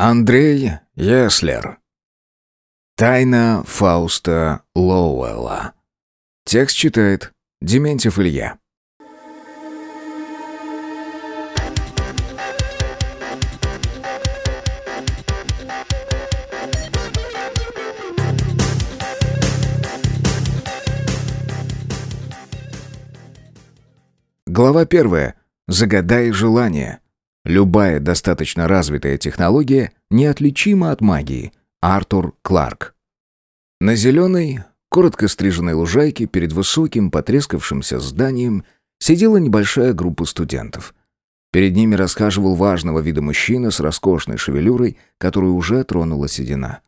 Андрей Еслер. Тайна Фауста Лоуэлла. Текст читает Дементьев Илья. Глава первая. Загадай желание. Любая достаточно развитая технология неотличима от магии. Артур Кларк. На зеленой, коротко стриженной лужайке перед высоким потрескавшимся зданием сидела небольшая группа студентов. Перед ними расхаживал важного вида мужчина с роскошной шевелюрой, которую уже тронула седина.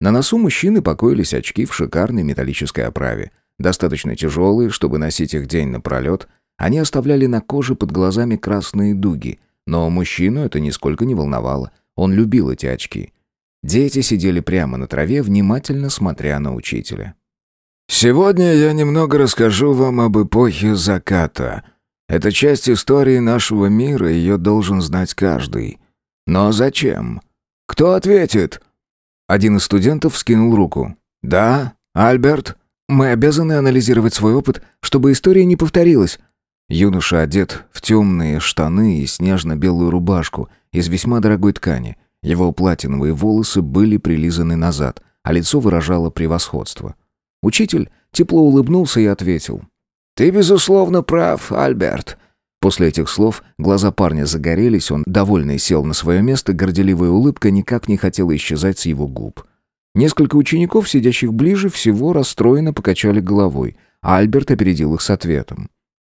На носу мужчины покоились очки в шикарной металлической оправе, достаточно тяжелые, чтобы носить их день напролет. Они оставляли на коже под глазами красные дуги — но мужчину это нисколько не волновало. Он любил эти очки. Дети сидели прямо на траве, внимательно смотря на учителя. «Сегодня я немного расскажу вам об эпохе заката. Это часть истории нашего мира, ее должен знать каждый. Но зачем? Кто ответит?» Один из студентов скинул руку. «Да, Альберт?» «Мы обязаны анализировать свой опыт, чтобы история не повторилась», Юноша одет в темные штаны и снежно-белую рубашку из весьма дорогой ткани. Его платиновые волосы были прилизаны назад, а лицо выражало превосходство. Учитель тепло улыбнулся и ответил. «Ты, безусловно, прав, Альберт». После этих слов глаза парня загорелись, он, довольный, сел на свое место, горделивая улыбка никак не хотела исчезать с его губ. Несколько учеников, сидящих ближе всего, расстроенно покачали головой, а Альберт опередил их с ответом.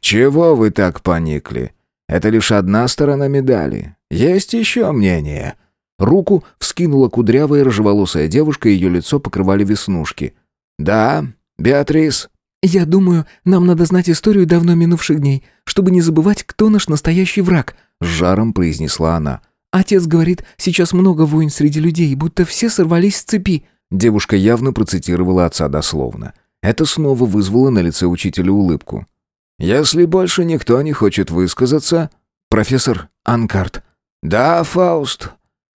«Чего вы так поникли? Это лишь одна сторона медали. Есть еще мнение». Руку вскинула кудрявая рыжеволосая девушка, ее лицо покрывали веснушки. «Да, Беатрис?» «Я думаю, нам надо знать историю давно минувших дней, чтобы не забывать, кто наш настоящий враг», — с жаром произнесла она. «Отец говорит, сейчас много войн среди людей, будто все сорвались с цепи». Девушка явно процитировала отца дословно. Это снова вызвало на лице учителя улыбку. Если больше никто не хочет высказаться... Профессор Анкарт. Да, Фауст.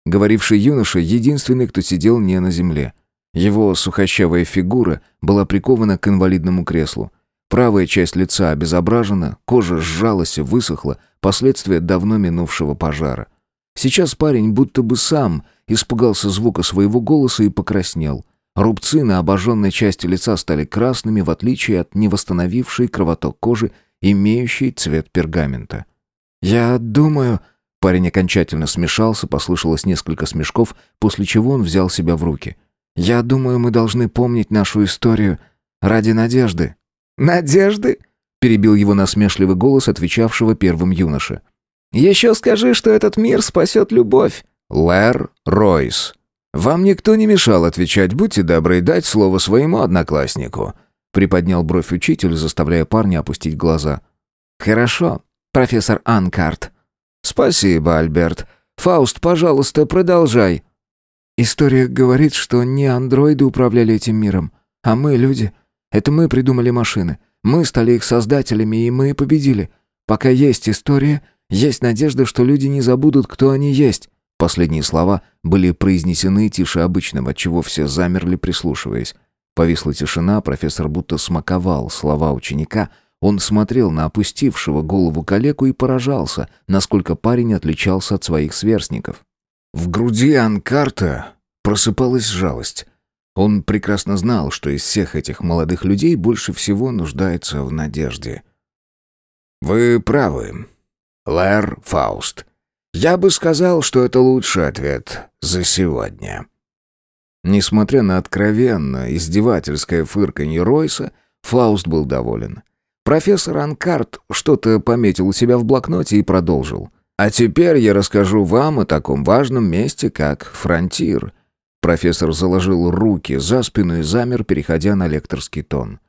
Говоривший юноша — единственный, кто сидел не на земле. Его сухощавая фигура была прикована к инвалидному креслу. Правая часть лица обезображена, кожа сжалась и высохла, последствия давно минувшего пожара. Сейчас парень будто бы сам испугался звука своего голоса и покраснел. Рубцы на обожженной части лица стали красными, в отличие от невосстановившей кровоток кожи, имеющей цвет пергамента. «Я думаю...» Парень окончательно смешался, послышалось несколько смешков, после чего он взял себя в руки. «Я думаю, мы должны помнить нашу историю ради надежды». «Надежды?» — перебил его насмешливый голос, отвечавшего первым юноше. «Еще скажи, что этот мир спасет любовь». «Лэр Ройс», «Вам никто не мешал отвечать, будьте добры, дать слово своему однокласснику», приподнял бровь учитель, заставляя парня опустить глаза. «Хорошо, профессор Анкарт». «Спасибо, Альберт. Фауст, пожалуйста, продолжай». «История говорит, что не андроиды управляли этим миром, а мы, люди. Это мы придумали машины. Мы стали их создателями, и мы победили. Пока есть история, есть надежда, что люди не забудут, кто они есть. Последние слова были произнесены тише обычного, чего все замерли, прислушиваясь. Повисла тишина, профессор будто смаковал слова ученика. Он смотрел на опустившего голову калеку и поражался, насколько парень отличался от своих сверстников. В груди Анкарта просыпалась жалость. Он прекрасно знал, что из всех этих молодых людей больше всего нуждается в надежде. «Вы правы, Лэр Фауст», я бы сказал, что это лучший ответ за сегодня. Несмотря на откровенно издевательское фырканье Ройса, Фауст был доволен. Профессор Анкарт что-то пометил у себя в блокноте и продолжил. «А теперь я расскажу вам о таком важном месте, как Фронтир». Профессор заложил руки за спину и замер, переходя на лекторский тон.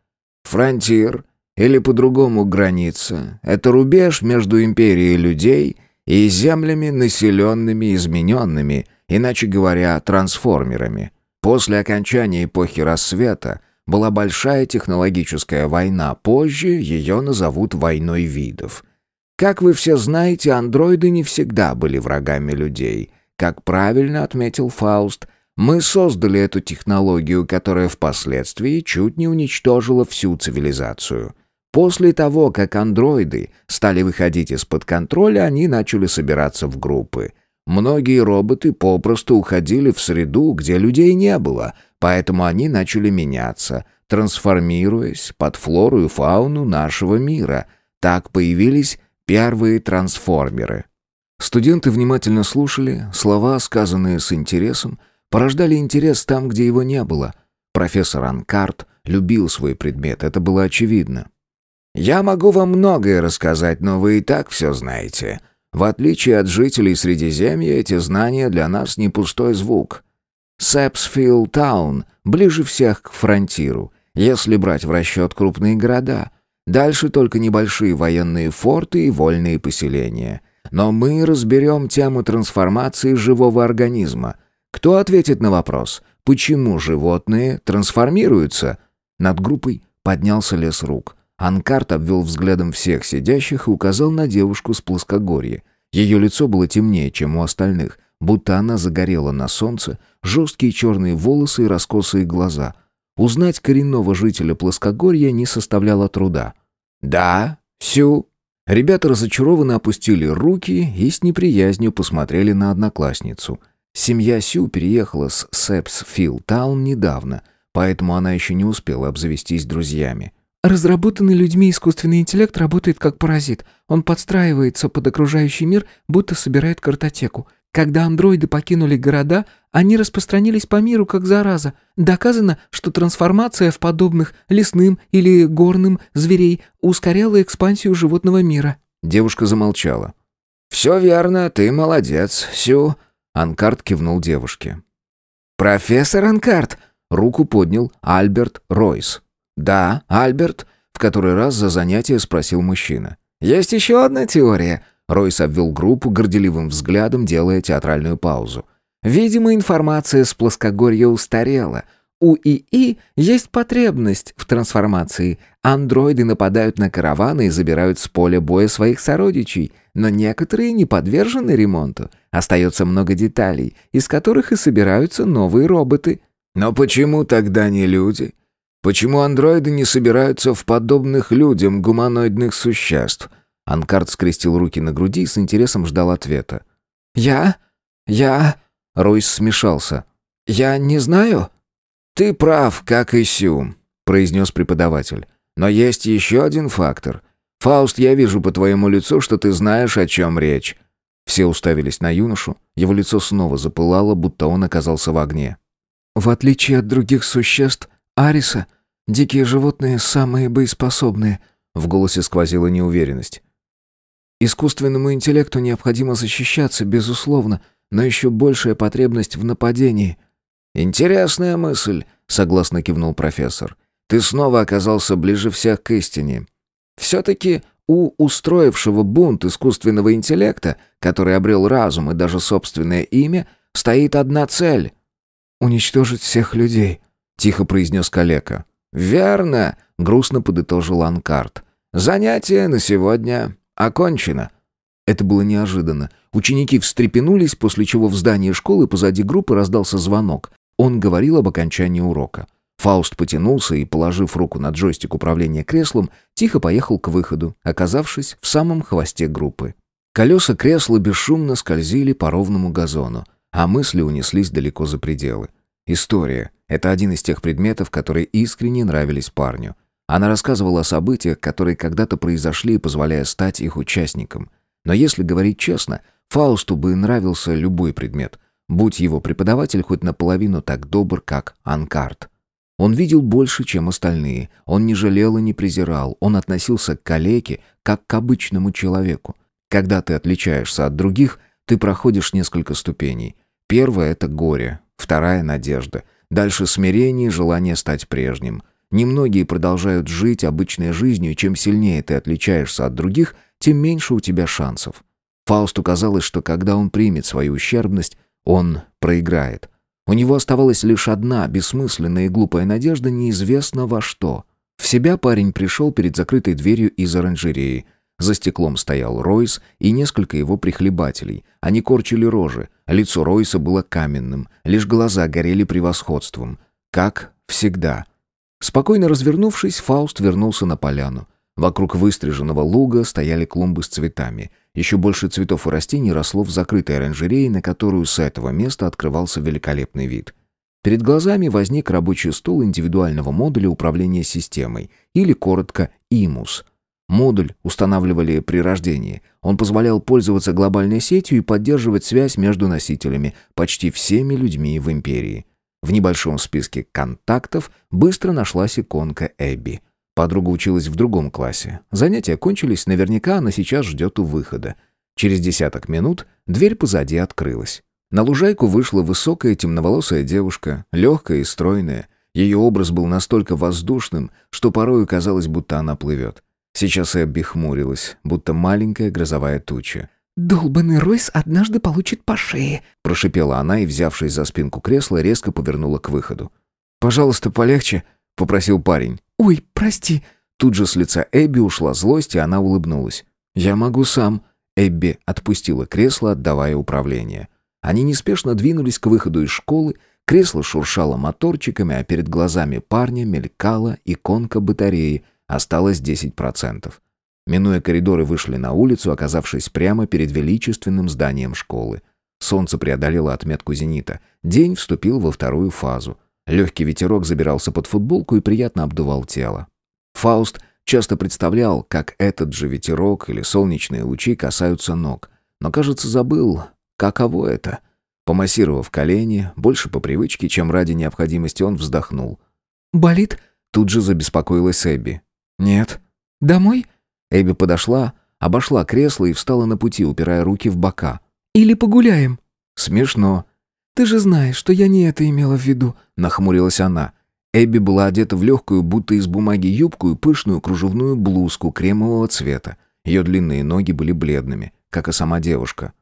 «Фронтир, или по-другому граница, это рубеж между империей людей и землями, населенными измененными, иначе говоря, трансформерами. После окончания эпохи рассвета была большая технологическая война, позже ее назовут войной видов. Как вы все знаете, андроиды не всегда были врагами людей. Как правильно отметил Фауст, мы создали эту технологию, которая впоследствии чуть не уничтожила всю цивилизацию. После того, как андроиды стали выходить из-под контроля, они начали собираться в группы. Многие роботы попросту уходили в среду, где людей не было, поэтому они начали меняться, трансформируясь под флору и фауну нашего мира. Так появились первые трансформеры. Студенты внимательно слушали, слова, сказанные с интересом, порождали интерес там, где его не было. Профессор Анкарт любил свой предмет, это было очевидно. «Я могу вам многое рассказать, но вы и так все знаете. В отличие от жителей Средиземья, эти знания для нас не пустой звук. Сэпсфилд Таун ближе всех к фронтиру, если брать в расчет крупные города. Дальше только небольшие военные форты и вольные поселения. Но мы разберем тему трансформации живого организма. Кто ответит на вопрос, почему животные трансформируются? Над группой поднялся лес рук. Анкарт обвел взглядом всех сидящих и указал на девушку с плоскогорья. Ее лицо было темнее, чем у остальных, будто она загорела на солнце, жесткие черные волосы и раскосые глаза. Узнать коренного жителя плоскогорья не составляло труда. «Да, Сю». Ребята разочарованно опустили руки и с неприязнью посмотрели на одноклассницу. Семья Сю переехала с Сэпсфилд-таун недавно, поэтому она еще не успела обзавестись друзьями. Разработанный людьми искусственный интеллект работает как паразит. Он подстраивается под окружающий мир, будто собирает картотеку. Когда андроиды покинули города, они распространились по миру как зараза. Доказано, что трансформация в подобных лесным или горным зверей ускоряла экспансию животного мира. Девушка замолчала. «Все верно, ты молодец, Сю», — Анкарт кивнул девушке. «Профессор Анкарт!» — руку поднял Альберт Ройс. «Да, Альберт», — в который раз за занятие спросил мужчина. «Есть еще одна теория», — Ройс обвел группу горделивым взглядом, делая театральную паузу. «Видимо, информация с плоскогорья устарела. У ИИ есть потребность в трансформации. Андроиды нападают на караваны и забирают с поля боя своих сородичей, но некоторые не подвержены ремонту. Остается много деталей, из которых и собираются новые роботы». «Но почему тогда не люди?» Почему андроиды не собираются в подобных людям гуманоидных существ? Анкард скрестил руки на груди и с интересом ждал ответа. «Я? Я...» Ройс смешался. «Я не знаю?» «Ты прав, как и Сю», — произнес преподаватель. «Но есть еще один фактор. Фауст, я вижу по твоему лицу, что ты знаешь, о чем речь». Все уставились на юношу. Его лицо снова запылало, будто он оказался в огне. «В отличие от других существ, Ариса, дикие животные самые боеспособные», — в голосе сквозила неуверенность. «Искусственному интеллекту необходимо защищаться, безусловно, но еще большая потребность в нападении». «Интересная мысль», — согласно кивнул профессор. «Ты снова оказался ближе всех к истине. Все-таки у устроившего бунт искусственного интеллекта, который обрел разум и даже собственное имя, стоит одна цель — уничтожить всех людей», — тихо произнес калека. «Верно», — грустно подытожил Анкарт. «Занятие на сегодня окончено». Это было неожиданно. Ученики встрепенулись, после чего в здании школы позади группы раздался звонок. Он говорил об окончании урока. Фауст потянулся и, положив руку на джойстик управления креслом, тихо поехал к выходу, оказавшись в самом хвосте группы. Колеса кресла бесшумно скользили по ровному газону, а мысли унеслись далеко за пределы. История — это один из тех предметов, которые искренне нравились парню. Она рассказывала о событиях, которые когда-то произошли, позволяя стать их участником. Но если говорить честно, Фаусту бы нравился любой предмет, будь его преподаватель хоть наполовину так добр, как Анкарт. Он видел больше, чем остальные. Он не жалел и не презирал. Он относился к калеке, как к обычному человеку. Когда ты отличаешься от других, ты проходишь несколько ступеней. Первое — это горе, Вторая — надежда. Дальше смирение и желание стать прежним. Немногие продолжают жить обычной жизнью, чем сильнее ты отличаешься от других, тем меньше у тебя шансов. Фаусту казалось, что когда он примет свою ущербность, он проиграет. У него оставалась лишь одна бессмысленная и глупая надежда неизвестно во что. В себя парень пришел перед закрытой дверью из оранжереи. За стеклом стоял Ройс и несколько его прихлебателей. Они корчили рожи. Лицо Ройса было каменным, лишь глаза горели превосходством. Как всегда. Спокойно развернувшись, Фауст вернулся на поляну. Вокруг выстриженного луга стояли клумбы с цветами. Еще больше цветов и растений росло в закрытой оранжерее, на которую с этого места открывался великолепный вид. Перед глазами возник рабочий стол индивидуального модуля управления системой, или коротко «ИМУС». Модуль устанавливали при рождении. Он позволял пользоваться глобальной сетью и поддерживать связь между носителями, почти всеми людьми в империи. В небольшом списке контактов быстро нашлась иконка Эбби – Подруга училась в другом классе. Занятия кончились, наверняка она сейчас ждет у выхода. Через десяток минут дверь позади открылась. На лужайку вышла высокая темноволосая девушка, легкая и стройная. Ее образ был настолько воздушным, что порою казалось, будто она плывет. Сейчас Эбби хмурилась, будто маленькая грозовая туча. «Долбанный Ройс однажды получит по шее», — прошипела она и, взявшись за спинку кресла, резко повернула к выходу. «Пожалуйста, полегче», — попросил парень. «Ой, прости». Тут же с лица Эбби ушла злость, и она улыбнулась. «Я могу сам». Эбби отпустила кресло, отдавая управление. Они неспешно двинулись к выходу из школы, кресло шуршало моторчиками, а перед глазами парня мелькала иконка батареи, осталось 10%. Минуя коридоры, вышли на улицу, оказавшись прямо перед величественным зданием школы. Солнце преодолело отметку зенита. День вступил во вторую фазу. Легкий ветерок забирался под футболку и приятно обдувал тело. Фауст часто представлял, как этот же ветерок или солнечные лучи касаются ног, но, кажется, забыл, каково это. Помассировав колени, больше по привычке, чем ради необходимости, он вздохнул. «Болит?» Тут же забеспокоилась Эбби. «Нет». «Домой?» Эбби подошла, обошла кресло и встала на пути, упирая руки в бока. «Или погуляем?» «Смешно. «Ты же знаешь, что я не это имела в виду», — нахмурилась она. Эбби была одета в легкую, будто из бумаги юбку и пышную кружевную блузку кремового цвета. Ее длинные ноги были бледными, как и сама девушка.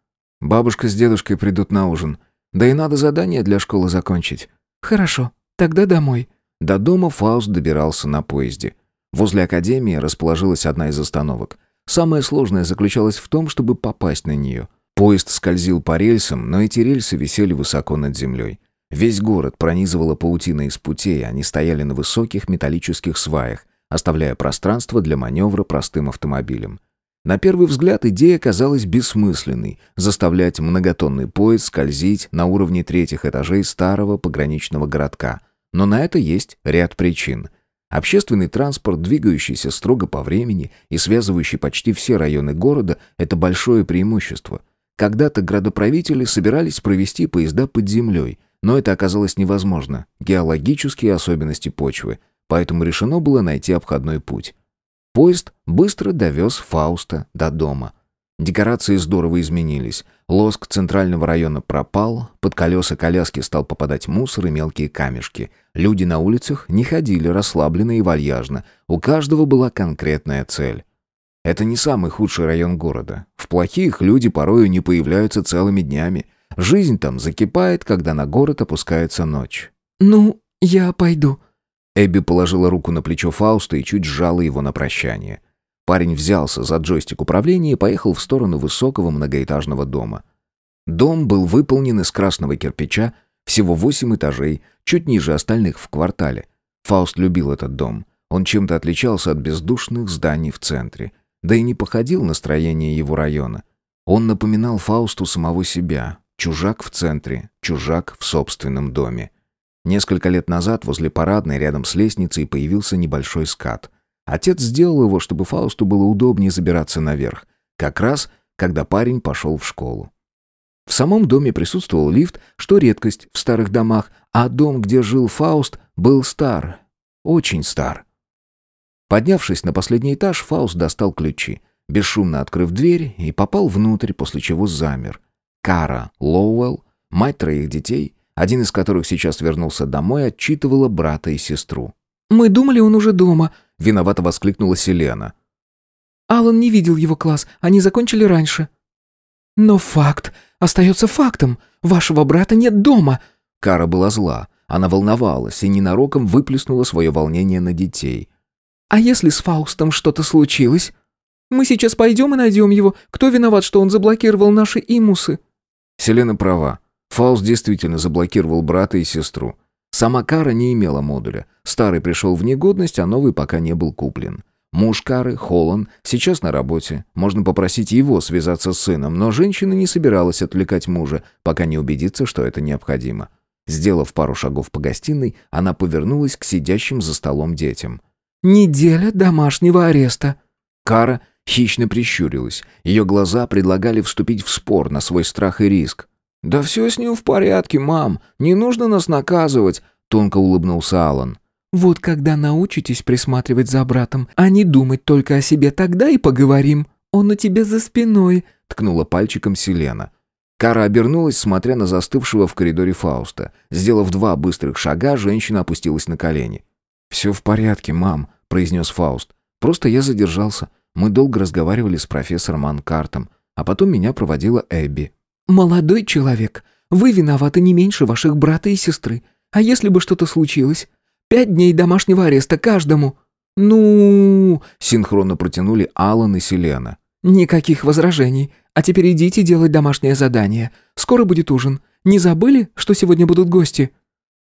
«Бабушка с дедушкой придут на ужин. Да и надо задание для школы закончить». «Хорошо, тогда домой». До дома Фауст добирался на поезде. Возле академии расположилась одна из остановок. Самое сложное заключалось в том, чтобы попасть на нее — Поезд скользил по рельсам, но эти рельсы висели высоко над землей. Весь город пронизывала паутина из путей, они стояли на высоких металлических сваях, оставляя пространство для маневра простым автомобилем. На первый взгляд идея казалась бессмысленной – заставлять многотонный поезд скользить на уровне третьих этажей старого пограничного городка. Но на это есть ряд причин. Общественный транспорт, двигающийся строго по времени и связывающий почти все районы города – это большое преимущество – когда-то градоправители собирались провести поезда под землей, но это оказалось невозможно. Геологические особенности почвы. Поэтому решено было найти обходной путь. Поезд быстро довез Фауста до дома. Декорации здорово изменились. Лоск центрального района пропал, под колеса коляски стал попадать мусор и мелкие камешки. Люди на улицах не ходили расслабленно и вальяжно. У каждого была конкретная цель. Это не самый худший район города. В плохих люди порою не появляются целыми днями. Жизнь там закипает, когда на город опускается ночь. «Ну, я пойду». Эбби положила руку на плечо Фауста и чуть сжала его на прощание. Парень взялся за джойстик управления и поехал в сторону высокого многоэтажного дома. Дом был выполнен из красного кирпича, всего восемь этажей, чуть ниже остальных в квартале. Фауст любил этот дом. Он чем-то отличался от бездушных зданий в центре да и не походил на строение его района. Он напоминал Фаусту самого себя, чужак в центре, чужак в собственном доме. Несколько лет назад возле парадной рядом с лестницей появился небольшой скат. Отец сделал его, чтобы Фаусту было удобнее забираться наверх, как раз когда парень пошел в школу. В самом доме присутствовал лифт, что редкость в старых домах, а дом, где жил Фауст, был стар, очень стар. Поднявшись на последний этаж, Фауст достал ключи, бесшумно открыв дверь и попал внутрь, после чего замер. Кара Лоуэлл, мать троих детей, один из которых сейчас вернулся домой, отчитывала брата и сестру. «Мы думали, он уже дома», — виновато воскликнула Селена. «Алан не видел его класс, они закончили раньше». «Но факт остается фактом. Вашего брата нет дома». Кара была зла. Она волновалась и ненароком выплеснула свое волнение на детей. А если с Фаустом что-то случилось?» Мы сейчас пойдем и найдем его. Кто виноват, что он заблокировал наши имусы?» Селена права. Фауст действительно заблокировал брата и сестру. Сама Кара не имела модуля. Старый пришел в негодность, а новый пока не был куплен. Муж Кары, Холлан, сейчас на работе. Можно попросить его связаться с сыном, но женщина не собиралась отвлекать мужа, пока не убедится, что это необходимо. Сделав пару шагов по гостиной, она повернулась к сидящим за столом детям. «Неделя домашнего ареста». Кара хищно прищурилась. Ее глаза предлагали вступить в спор на свой страх и риск. «Да все с ним в порядке, мам. Не нужно нас наказывать», — тонко улыбнулся Алан. «Вот когда научитесь присматривать за братом, а не думать только о себе, тогда и поговорим. Он у тебя за спиной», — ткнула пальчиком Селена. Кара обернулась, смотря на застывшего в коридоре Фауста. Сделав два быстрых шага, женщина опустилась на колени. «Все в порядке, мам», — произнес Фауст. «Просто я задержался. Мы долго разговаривали с профессором Анкартом, а потом меня проводила Эбби». «Молодой человек, вы виноваты не меньше ваших брата и сестры. А если бы что-то случилось? Пять дней домашнего ареста каждому». «Ну...» — синхронно протянули Алан и Селена. «Никаких возражений. А теперь идите делать домашнее задание. Скоро будет ужин. Не забыли, что сегодня будут гости?»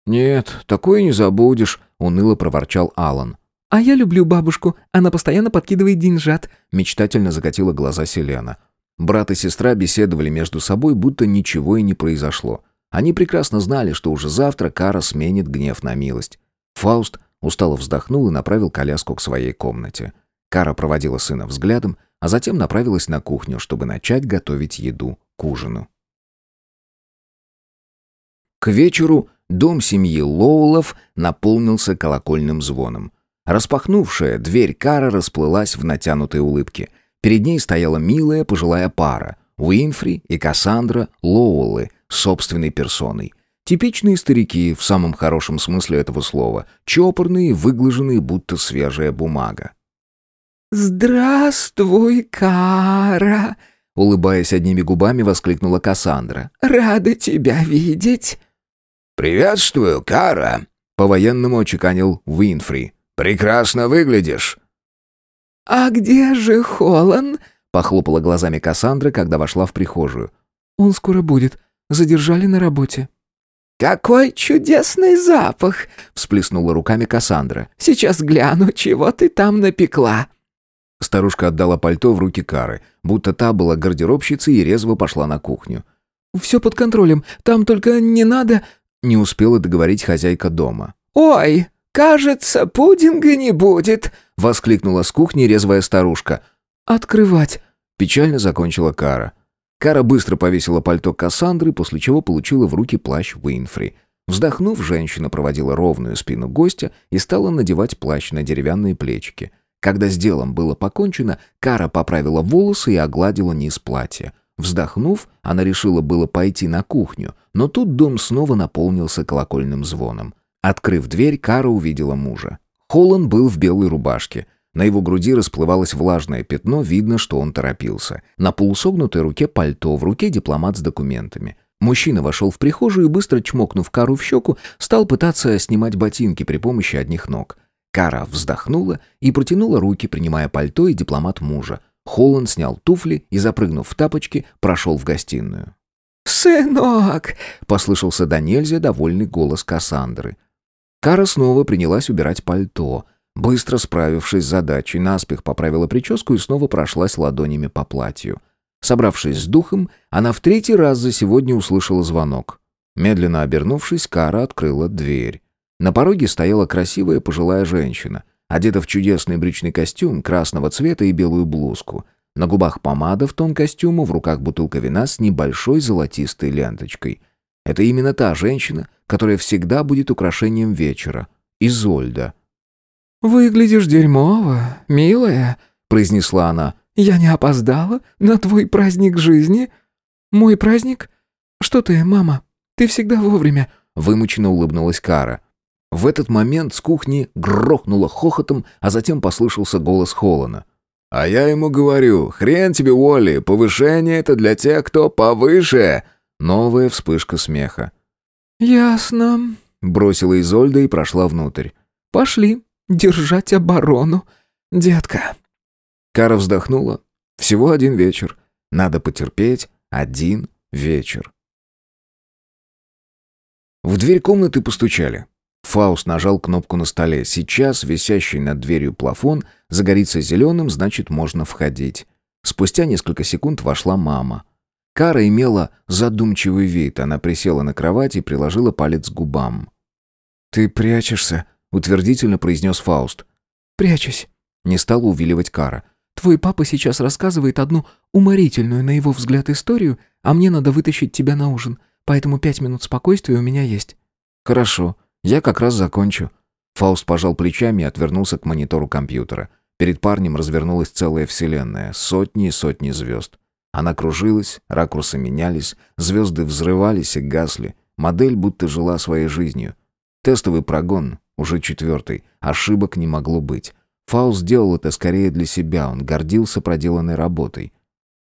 «Нет, такое не забудешь», — уныло проворчал Алан. «А я люблю бабушку. Она постоянно подкидывает деньжат», — мечтательно закатила глаза Селена. Брат и сестра беседовали между собой, будто ничего и не произошло. Они прекрасно знали, что уже завтра Кара сменит гнев на милость. Фауст устало вздохнул и направил коляску к своей комнате. Кара проводила сына взглядом, а затем направилась на кухню, чтобы начать готовить еду к ужину. К вечеру дом семьи Лоулов наполнился колокольным звоном. Распахнувшая дверь Кара расплылась в натянутой улыбке. Перед ней стояла милая пожилая пара — Уинфри и Кассандра Лоуэллы собственной персоной. Типичные старики в самом хорошем смысле этого слова, чопорные, выглаженные, будто свежая бумага. «Здравствуй, Кара!» Улыбаясь одними губами, воскликнула Кассандра. «Рада тебя видеть!» «Приветствую, Кара!» По-военному очеканил Уинфри. «Прекрасно выглядишь!» «А где же Холлан?» — похлопала глазами Кассандра, когда вошла в прихожую. «Он скоро будет. Задержали на работе». «Какой чудесный запах!» — всплеснула руками Кассандра. «Сейчас гляну, чего ты там напекла». Старушка отдала пальто в руки Кары, будто та была гардеробщицей и резво пошла на кухню. «Все под контролем. Там только не надо...» Не успела договорить хозяйка дома. «Ой, кажется, пудинга не будет!» Воскликнула с кухни резвая старушка. «Открывать!» Печально закончила Кара. Кара быстро повесила пальто Кассандры, после чего получила в руки плащ Уинфри. Вздохнув, женщина проводила ровную спину гостя и стала надевать плащ на деревянные плечики. Когда с делом было покончено, Кара поправила волосы и огладила низ платья. Вздохнув, она решила было пойти на кухню, но тут дом снова наполнился колокольным звоном. Открыв дверь, Кара увидела мужа. Холланд был в белой рубашке. На его груди расплывалось влажное пятно, видно, что он торопился. На полусогнутой руке пальто, в руке дипломат с документами. Мужчина вошел в прихожую и, быстро чмокнув Кару в щеку, стал пытаться снимать ботинки при помощи одних ног. Кара вздохнула и протянула руки, принимая пальто и дипломат мужа. Холланд снял туфли и, запрыгнув в тапочки, прошел в гостиную. «Сынок!» — послышался до нельзя довольный голос Кассандры. Кара снова принялась убирать пальто. Быстро справившись с задачей, наспех поправила прическу и снова прошлась ладонями по платью. Собравшись с духом, она в третий раз за сегодня услышала звонок. Медленно обернувшись, Кара открыла дверь. На пороге стояла красивая пожилая женщина, одета в чудесный брючный костюм красного цвета и белую блузку. На губах помада в тон костюму, в руках бутылка вина с небольшой золотистой ленточкой. Это именно та женщина, которая всегда будет украшением вечера. Изольда. «Выглядишь дерьмово, милая», — произнесла она. «Я не опоздала на твой праздник жизни?» «Мой праздник? Что ты, мама? Ты всегда вовремя», — вымученно улыбнулась Кара. В этот момент с кухни грохнуло хохотом, а затем послышался голос Холлана. «А я ему говорю, хрен тебе, Уолли, повышение это для тех, кто повыше!» Новая вспышка смеха. «Ясно», — бросила Изольда и прошла внутрь. «Пошли держать оборону, детка». Кара вздохнула. Всего один вечер. Надо потерпеть один вечер. В дверь комнаты постучали. Фауст нажал кнопку на столе. Сейчас висящий над дверью плафон загорится зеленым, значит, можно входить. Спустя несколько секунд вошла мама. Кара имела задумчивый вид. Она присела на кровать и приложила палец к губам. «Ты прячешься?» — утвердительно произнес Фауст. «Прячусь». Не стала увиливать Кара. «Твой папа сейчас рассказывает одну уморительную, на его взгляд, историю, а мне надо вытащить тебя на ужин, поэтому пять минут спокойствия у меня есть». «Хорошо, я как раз закончу». Фауст пожал плечами и отвернулся к монитору компьютера. Перед парнем развернулась целая вселенная, сотни и сотни звезд. Она кружилась, ракурсы менялись, звезды взрывались и гасли. Модель будто жила своей жизнью. Тестовый прогон, уже четвертый, ошибок не могло быть. Фауст сделал это скорее для себя, он гордился проделанной работой.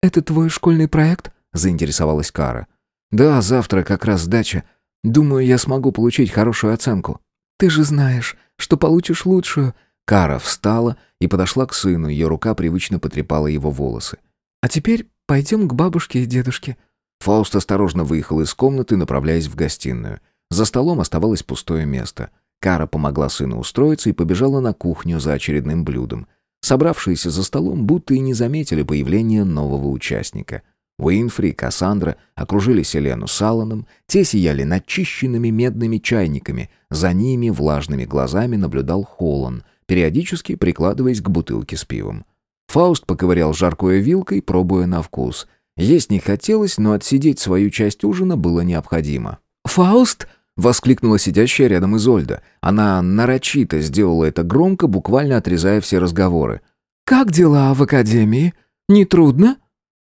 «Это твой школьный проект?» – заинтересовалась Кара. «Да, завтра как раз сдача. Думаю, я смогу получить хорошую оценку». «Ты же знаешь, что получишь лучшую». Кара встала и подошла к сыну, ее рука привычно потрепала его волосы. «А теперь пойдем к бабушке и дедушке». Фауст осторожно выехал из комнаты, направляясь в гостиную. За столом оставалось пустое место. Кара помогла сыну устроиться и побежала на кухню за очередным блюдом. Собравшиеся за столом будто и не заметили появления нового участника. Уинфри и Кассандра окружили Селену с Алланом, те сияли начищенными медными чайниками, за ними влажными глазами наблюдал Холлан, периодически прикладываясь к бутылке с пивом. Фауст поковырял жаркое вилкой, пробуя на вкус. Есть не хотелось, но отсидеть свою часть ужина было необходимо. «Фауст!» — воскликнула сидящая рядом Изольда. Она нарочито сделала это громко, буквально отрезая все разговоры. «Как дела в академии? Не трудно?»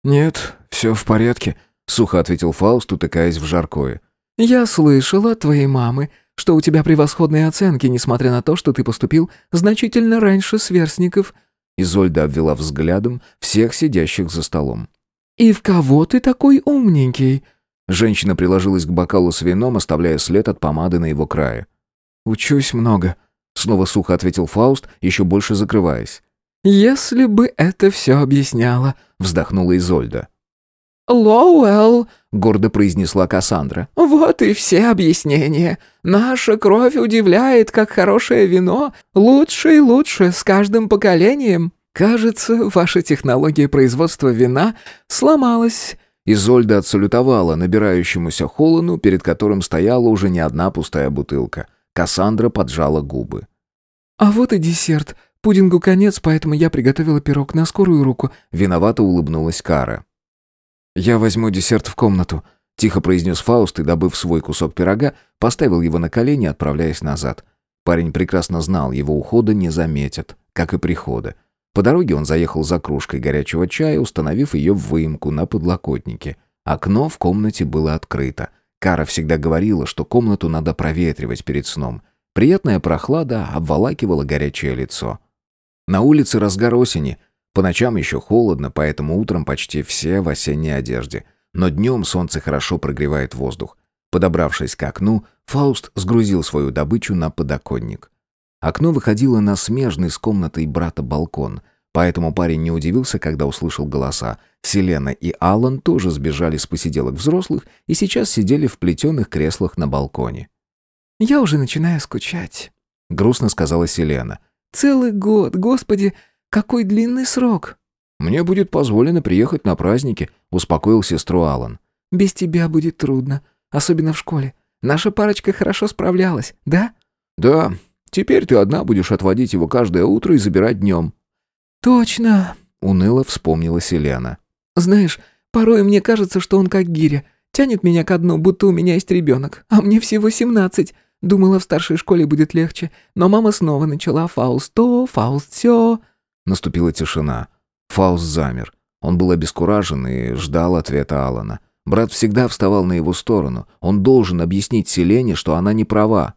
«Нет, все в порядке», — сухо ответил Фауст, утыкаясь в жаркое. «Я слышала от твоей мамы, что у тебя превосходные оценки, несмотря на то, что ты поступил значительно раньше сверстников». Изольда обвела взглядом всех сидящих за столом. «И в кого ты такой умненький?» Женщина приложилась к бокалу с вином, оставляя след от помады на его крае. «Учусь много», — снова сухо ответил Фауст, еще больше закрываясь. «Если бы это все объясняло», — вздохнула Изольда. «Лоуэлл», — гордо произнесла Кассандра. «Вот и все объяснения. Наша кровь удивляет, как хорошее вино, лучше и лучше с каждым поколением. Кажется, ваша технология производства вина сломалась». Изольда отсалютовала набирающемуся Холлану, перед которым стояла уже не одна пустая бутылка. Кассандра поджала губы. «А вот и десерт. Пудингу конец, поэтому я приготовила пирог на скорую руку». Виновато улыбнулась Кара. «Я возьму десерт в комнату», — тихо произнес Фауст и, добыв свой кусок пирога, поставил его на колени, отправляясь назад. Парень прекрасно знал, его ухода не заметят, как и прихода. По дороге он заехал за кружкой горячего чая, установив ее в выемку на подлокотнике. Окно в комнате было открыто. Кара всегда говорила, что комнату надо проветривать перед сном. Приятная прохлада обволакивала горячее лицо. На улице разгар осени. По ночам еще холодно, поэтому утром почти все в осенней одежде. Но днем солнце хорошо прогревает воздух. Подобравшись к окну, Фауст сгрузил свою добычу на подоконник. Окно выходило на смежный с комнатой брата балкон, поэтому парень не удивился, когда услышал голоса. Селена и Аллан тоже сбежали с посиделок взрослых и сейчас сидели в плетеных креслах на балконе. «Я уже начинаю скучать», — грустно сказала Селена. «Целый год, господи, какой длинный срок!» «Мне будет позволено приехать на праздники», — успокоил сестру Аллан. «Без тебя будет трудно, особенно в школе. Наша парочка хорошо справлялась, да?» «Да, Теперь ты одна будешь отводить его каждое утро и забирать днем». «Точно», — уныло вспомнила Селена. «Знаешь, порой мне кажется, что он как гиря. Тянет меня ко дну, будто у меня есть ребенок. А мне всего семнадцать. Думала, в старшей школе будет легче. Но мама снова начала Фауст то, Фауст все. Наступила тишина. Фауст замер. Он был обескуражен и ждал ответа Алана. Брат всегда вставал на его сторону. Он должен объяснить Селене, что она не права.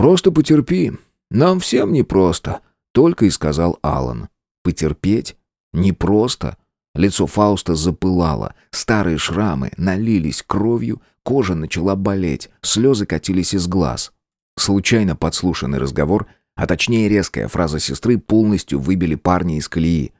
«Просто потерпи. Нам всем непросто», — только и сказал Алан. «Потерпеть? Непросто?» Лицо Фауста запылало, старые шрамы налились кровью, кожа начала болеть, слезы катились из глаз. Случайно подслушанный разговор, а точнее резкая фраза сестры полностью выбили парня из колеи.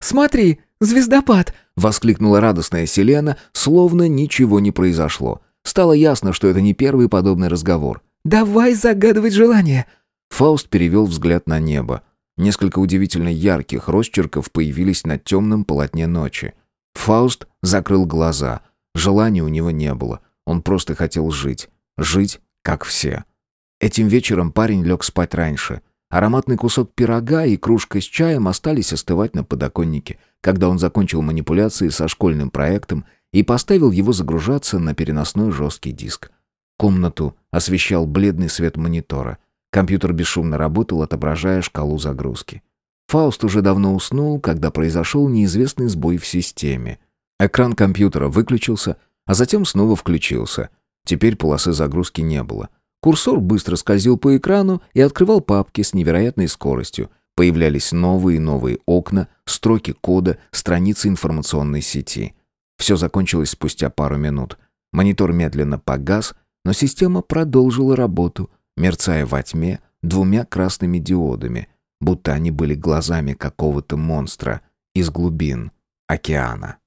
Смотри, звездопад!» — воскликнула радостная Селена, словно ничего не произошло. Стало ясно, что это не первый подобный разговор. «Давай загадывать желание!» Фауст перевел взгляд на небо. Несколько удивительно ярких росчерков появились на темном полотне ночи. Фауст закрыл глаза. Желания у него не было. Он просто хотел жить. Жить, как все. Этим вечером парень лег спать раньше. Ароматный кусок пирога и кружка с чаем остались остывать на подоконнике, когда он закончил манипуляции со школьным проектом и поставил его загружаться на переносной жесткий диск. Комнату освещал бледный свет монитора. Компьютер бесшумно работал, отображая шкалу загрузки. Фауст уже давно уснул, когда произошел неизвестный сбой в системе. Экран компьютера выключился, а затем снова включился. Теперь полосы загрузки не было. Курсор быстро скользил по экрану и открывал папки с невероятной скоростью. Появлялись новые и новые окна, строки кода, страницы информационной сети. Все закончилось спустя пару минут. Монитор медленно погас, но система продолжила работу, мерцая во тьме двумя красными диодами, будто они были глазами какого-то монстра из глубин океана.